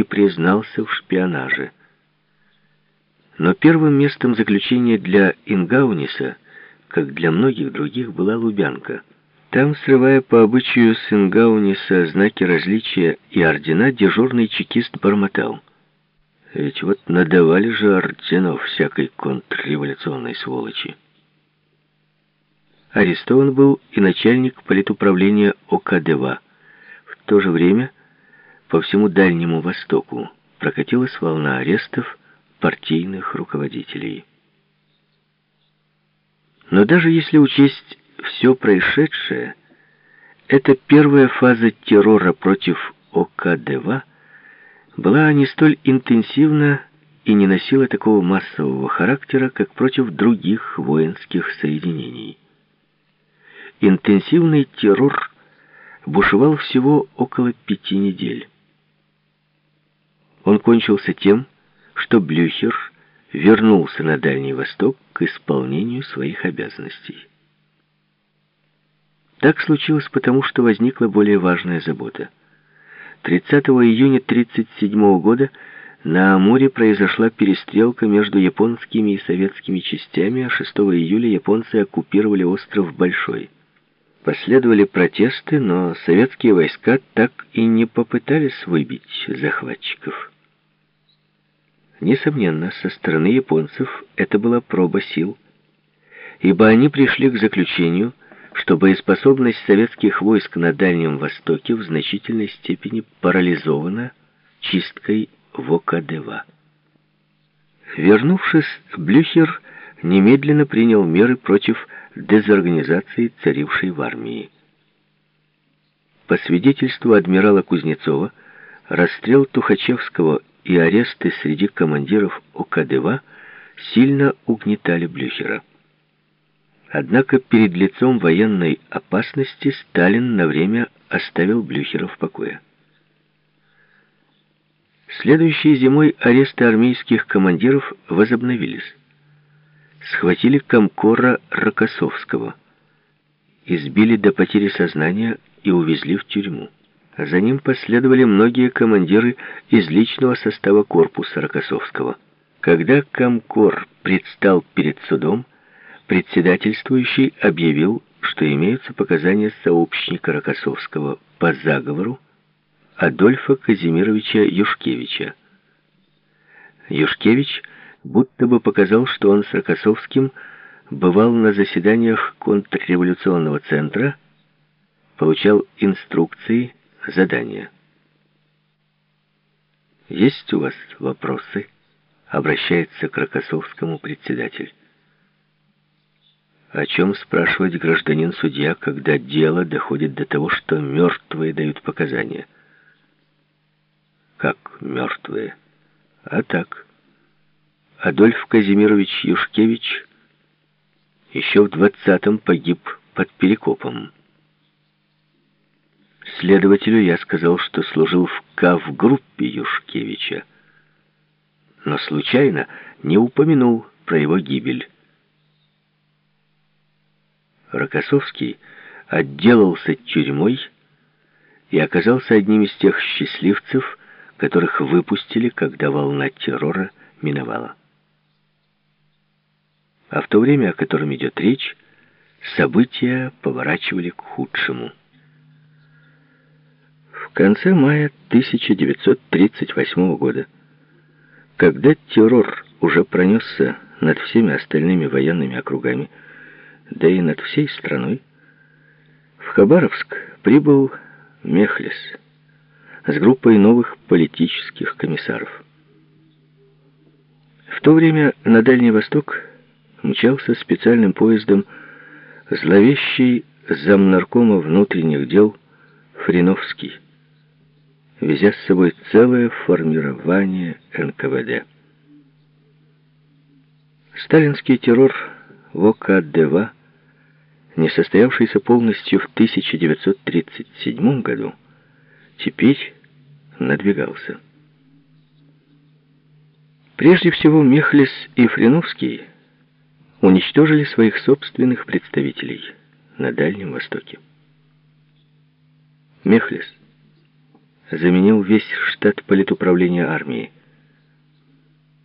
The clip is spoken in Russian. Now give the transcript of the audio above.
и признался в шпионаже. Но первым местом заключения для Ингауниса, как для многих других, была Лубянка. Там, срывая по обычаю с Ингауниса знаки различия и ордена, дежурный чекист бормотал. Ведь вот надавали же орденов всякой контрреволюционной сволочи. Арестован был и начальник политуправления ОКДВА. В то же время по всему Дальнему Востоку прокатилась волна арестов партийных руководителей. Но даже если учесть все происшедшее, эта первая фаза террора против ОКДВА была не столь интенсивна и не носила такого массового характера, как против других воинских соединений. Интенсивный террор бушевал всего около пяти недель. Он кончился тем, что Блюхер вернулся на Дальний Восток к исполнению своих обязанностей. Так случилось потому, что возникла более важная забота. 30 июня 1937 года на Амуре произошла перестрелка между японскими и советскими частями, а 6 июля японцы оккупировали остров Большой. Последовали протесты, но советские войска так и не попытались выбить захватчиков. Несомненно, со стороны японцев это была проба сил, ибо они пришли к заключению, что боеспособность советских войск на Дальнем Востоке в значительной степени парализована чисткой в ОКДВА. Вернувшись, Блюхер немедленно принял меры против дезорганизации, царившей в армии. По свидетельству адмирала Кузнецова, расстрел Тухачевского и аресты среди командиров ОКДВА сильно угнетали Блюхера. Однако перед лицом военной опасности Сталин на время оставил Блюхера в покое. Следующей зимой аресты армейских командиров возобновились схватили комкора Рокоссовского, избили до потери сознания и увезли в тюрьму. За ним последовали многие командиры из личного состава корпуса Рокоссовского. Когда комкор предстал перед судом, председательствующий объявил, что имеются показания сообщника Рокоссовского по заговору Адольфа Казимировича Юшкевича. Юшкевич – будто бы показал, что он с Рокоссовским бывал на заседаниях контрреволюционного центра, получал инструкции, задания. «Есть у вас вопросы?» — обращается к Рокоссовскому председатель. О чем спрашивать гражданин-судья, когда дело доходит до того, что мертвые дают показания? Как мертвые? А так... Адольф Казимирович Юшкевич еще в двадцатом погиб под Перекопом. Следователю я сказал, что служил в КАВ-группе Юшкевича, но случайно не упомянул про его гибель. Рокоссовский отделался тюрьмой и оказался одним из тех счастливцев, которых выпустили, когда волна террора миновала. А в то время, о котором идет речь, события поворачивали к худшему. В конце мая 1938 года, когда террор уже пронесся над всеми остальными военными округами, да и над всей страной, в Хабаровск прибыл Мехлис с группой новых политических комиссаров. В то время на Дальний Восток мчался специальным поездом зловещий замнаркома внутренних дел Фриновский, везя с собой целое формирование НКВД. Сталинский террор в ОКДВ, не состоявшийся полностью в 1937 году, теперь надвигался. Прежде всего Мехлис и Фриновский уничтожили своих собственных представителей на Дальнем Востоке. Мехлис заменил весь штат политуправления армии.